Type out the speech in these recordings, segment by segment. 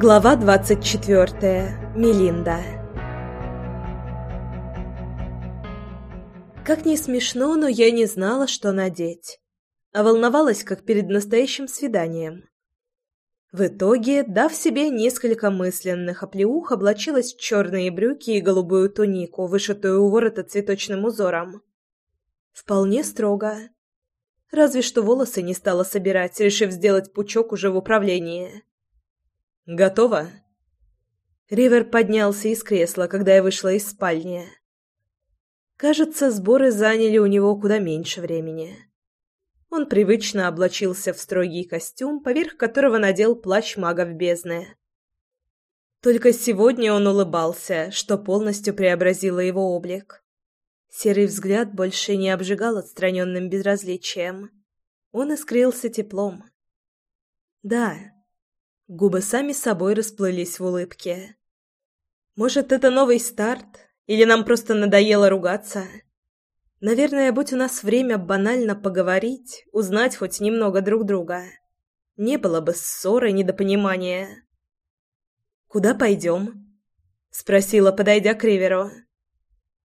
Глава 24. Мелинда. Как ни смешно, но я не знала, что надеть, а волновалась, как перед настоящим свиданием. В итоге, дав себе несколько мысленных оплеух, облачилась в черные брюки и голубую тунику, вышитую у ворота цветочным узором. Вполне строго. Разве что волосы не стала собирать, решив сделать пучок уже в управлении. Готово?» Ривер поднялся из кресла, когда я вышла из спальни. Кажется, сборы заняли у него куда меньше времени. Он привычно облачился в строгий костюм, поверх которого надел плащ магов бездны. Только сегодня он улыбался, что полностью преобразило его облик. Серый взгляд больше не обжигал отстраненным безразличием. Он искрился теплом. Да, Губы сами собой расплылись в улыбке. Может, это новый старт? Или нам просто надоело ругаться? Наверное, будь у нас время банально поговорить, узнать хоть немного друг друга. Не было бы ссоры, недопонимания. «Куда пойдем?» — спросила, подойдя к Риверу.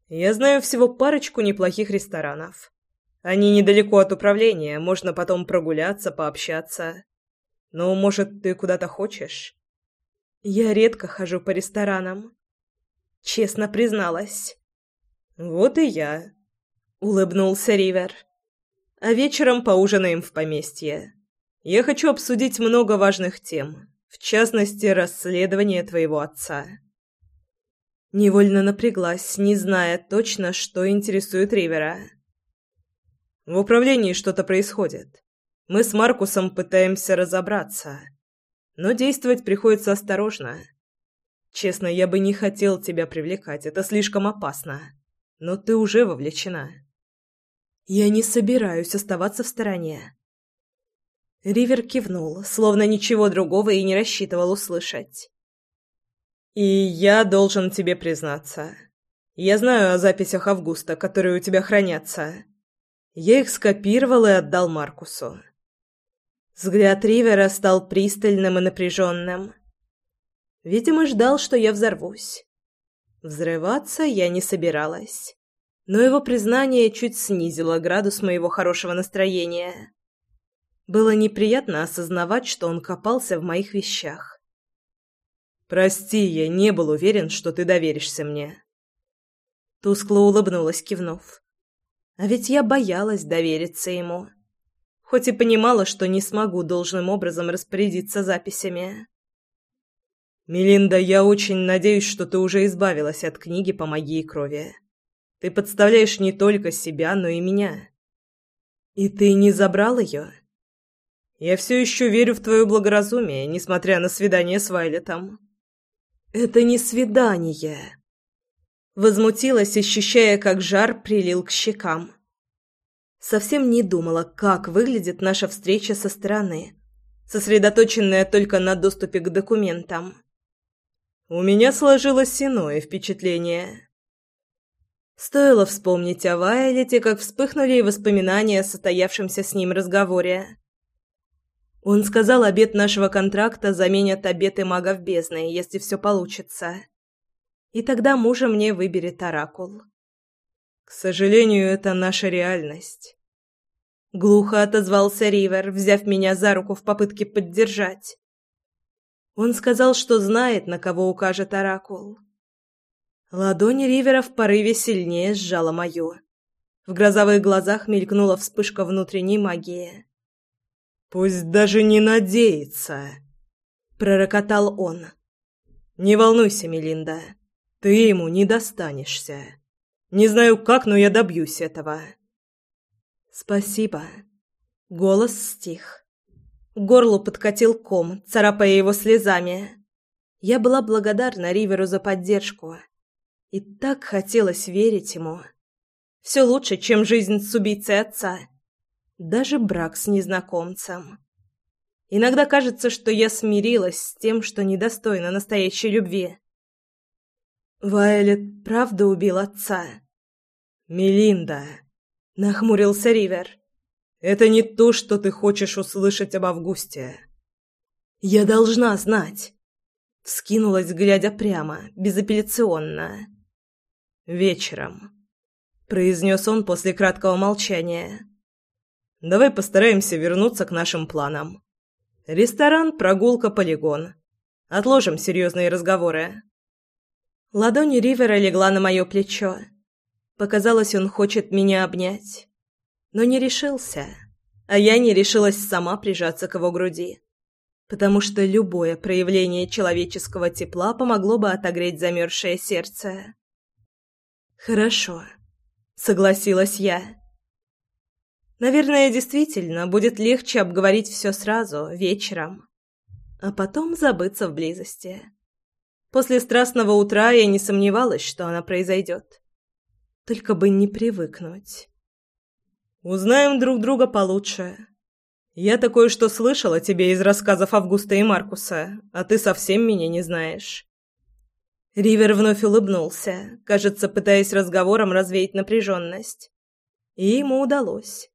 «Я знаю всего парочку неплохих ресторанов. Они недалеко от управления, можно потом прогуляться, пообщаться. «Ну, может, ты куда-то хочешь?» «Я редко хожу по ресторанам», — честно призналась. «Вот и я», — улыбнулся Ривер. «А вечером поужинаем в поместье. Я хочу обсудить много важных тем, в частности, расследование твоего отца». Невольно напряглась, не зная точно, что интересует Ривера. «В управлении что-то происходит. Мы с Маркусом пытаемся разобраться, но действовать приходится осторожно. Честно, я бы не хотел тебя привлекать, это слишком опасно. Но ты уже вовлечена. Я не собираюсь оставаться в стороне. Ривер кивнул, словно ничего другого и не рассчитывал услышать. И я должен тебе признаться. Я знаю о записях Августа, которые у тебя хранятся. Я их скопировал и отдал Маркусу. Взгляд Ривера стал пристальным и напряженным. Видимо, ждал, что я взорвусь. Взрываться я не собиралась. Но его признание чуть снизило градус моего хорошего настроения. Было неприятно осознавать, что он копался в моих вещах. «Прости, я не был уверен, что ты доверишься мне». Тускло улыбнулась, кивнув. А ведь я боялась довериться ему хоть и понимала, что не смогу должным образом распорядиться записями. «Мелинда, я очень надеюсь, что ты уже избавилась от книги по магии крови. Ты подставляешь не только себя, но и меня». «И ты не забрал ее?» «Я все еще верю в твое благоразумие, несмотря на свидание с Вайлетом». «Это не свидание!» Возмутилась, ощущая, как жар прилил к щекам. Совсем не думала, как выглядит наша встреча со стороны, сосредоточенная только на доступе к документам. У меня сложилось иное впечатление. Стоило вспомнить о Вайлете, как вспыхнули воспоминания о состоявшемся с ним разговоре. Он сказал, обет нашего контракта заменят обеты магов бездны, если все получится. И тогда мужа мне выберет Оракул. Сожалению, это наша реальность. Глухо отозвался Ривер, взяв меня за руку в попытке поддержать. Он сказал, что знает, на кого укажет Оракул. Ладонь Ривера в порыве сильнее сжала мою. В грозовых глазах мелькнула вспышка внутренней магии. «Пусть даже не надеется», — пророкотал он. «Не волнуйся, Мелинда, ты ему не достанешься». Не знаю как, но я добьюсь этого. Спасибо. Голос стих. Горло подкатил ком, царапая его слезами. Я была благодарна Риверу за поддержку. И так хотелось верить ему. Все лучше, чем жизнь с убийцей отца. Даже брак с незнакомцем. Иногда кажется, что я смирилась с тем, что недостойна настоящей любви. Вайлет правда убил отца. «Мелинда», — нахмурился Ривер, — «это не то, что ты хочешь услышать об Августе». «Я должна знать». Вскинулась, глядя прямо, безапелляционно. «Вечером», — произнес он после краткого молчания. «Давай постараемся вернуться к нашим планам. Ресторан, прогулка, полигон. Отложим серьезные разговоры». Ладонь Ривера легла на мое плечо. Показалось, он хочет меня обнять. Но не решился. А я не решилась сама прижаться к его груди. Потому что любое проявление человеческого тепла помогло бы отогреть замерзшее сердце. «Хорошо», — согласилась я. «Наверное, действительно, будет легче обговорить все сразу, вечером, а потом забыться в близости. После страстного утра я не сомневалась, что она произойдет. Только бы не привыкнуть». «Узнаем друг друга получше. Я такое что слышала тебе из рассказов Августа и Маркуса, а ты совсем меня не знаешь». Ривер вновь улыбнулся, кажется, пытаясь разговором развеять напряженность. И ему удалось.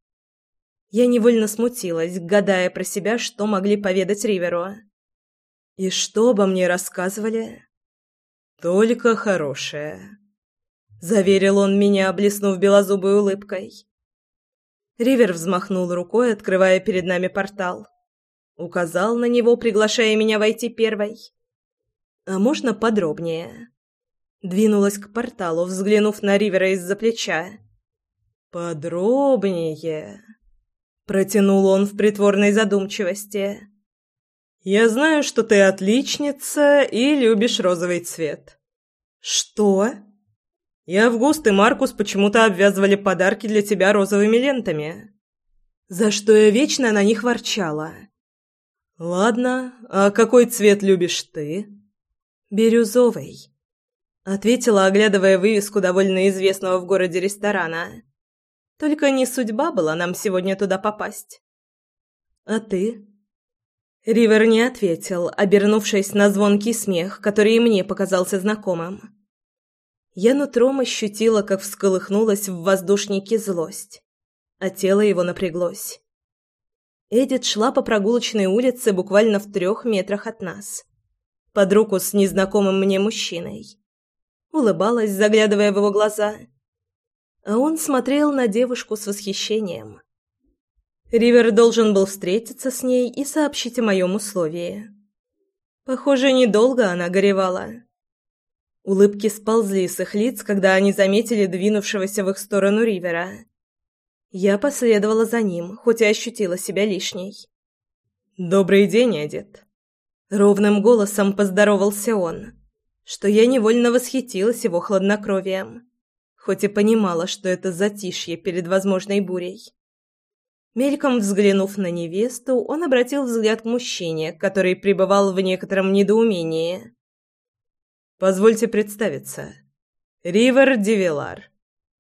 Я невольно смутилась, гадая про себя, что могли поведать Риверу. И что обо мне рассказывали? «Только хорошее», — заверил он меня, блеснув белозубой улыбкой. Ривер взмахнул рукой, открывая перед нами портал. Указал на него, приглашая меня войти первой. А можно подробнее? Двинулась к порталу, взглянув на Ривера из-за плеча. Подробнее, протянул он в притворной задумчивости. Я знаю, что ты отличница и любишь розовый цвет. Что? Я Август и Маркус почему-то обвязывали подарки для тебя розовыми лентами. За что я вечно на них ворчала. Ладно, а какой цвет любишь ты? «Бирюзовый», — ответила, оглядывая вывеску довольно известного в городе ресторана. «Только не судьба была нам сегодня туда попасть». «А ты?» Ривер не ответил, обернувшись на звонкий смех, который и мне показался знакомым. Я нутром ощутила, как всколыхнулась в воздушнике злость, а тело его напряглось. Эдит шла по прогулочной улице буквально в трех метрах от нас под руку с незнакомым мне мужчиной. Улыбалась, заглядывая в его глаза. А он смотрел на девушку с восхищением. Ривер должен был встретиться с ней и сообщить о моем условии. Похоже, недолго она горевала. Улыбки сползли с их лиц, когда они заметили двинувшегося в их сторону Ривера. Я последовала за ним, хоть и ощутила себя лишней. «Добрый день, Эдит», Ровным голосом поздоровался он, что я невольно восхитилась его хладнокровием, хоть и понимала, что это затишье перед возможной бурей. Мельком взглянув на невесту, он обратил взгляд к мужчине, который пребывал в некотором недоумении. «Позвольте представиться. Ривер Девилар.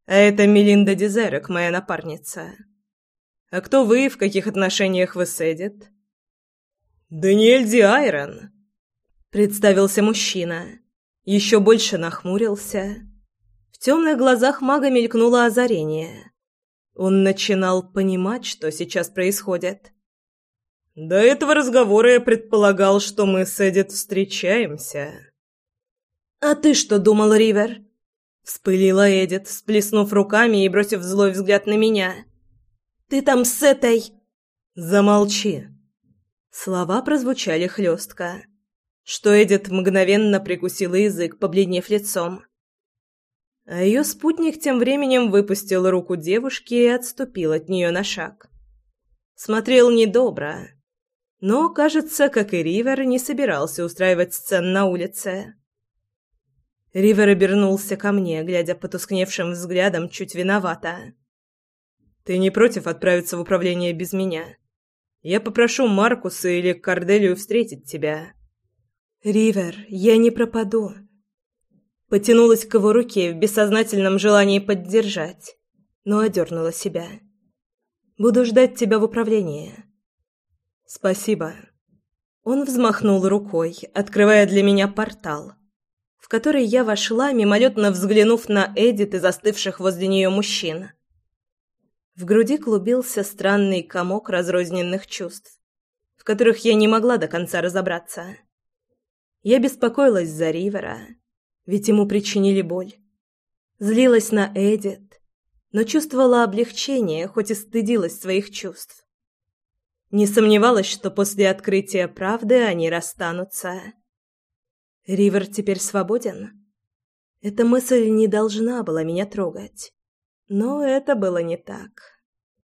А это Мелинда Дезерек, моя напарница. А кто вы, в каких отношениях вы с Эдит?» «Даниэль Ди Айрон», — представился мужчина. Еще больше нахмурился. В темных глазах мага мелькнуло озарение. Он начинал понимать, что сейчас происходит. «До этого разговора я предполагал, что мы с Эдит встречаемся». «А ты что думал, Ривер?» Вспылила Эдит, всплеснув руками и бросив злой взгляд на меня. «Ты там с этой...» «Замолчи!» Слова прозвучали хлестко, что Эдит мгновенно прикусила язык, побледнев лицом. А ее спутник тем временем выпустил руку девушки и отступил от нее на шаг. Смотрел недобро, но, кажется, как и Ривер, не собирался устраивать сцен на улице. Ривер обернулся ко мне, глядя потускневшим взглядом чуть виновато. «Ты не против отправиться в управление без меня?» Я попрошу Маркуса или Корделию встретить тебя». «Ривер, я не пропаду». Потянулась к его руке в бессознательном желании поддержать, но одернула себя. «Буду ждать тебя в управлении». «Спасибо». Он взмахнул рукой, открывая для меня портал, в который я вошла, мимолетно взглянув на Эдит и застывших возле нее мужчин. В груди клубился странный комок разрозненных чувств, в которых я не могла до конца разобраться. Я беспокоилась за Ривера, ведь ему причинили боль. Злилась на Эдит, но чувствовала облегчение, хоть и стыдилась своих чувств. Не сомневалась, что после открытия правды они расстанутся. Ривер теперь свободен? Эта мысль не должна была меня трогать. Но это было не так.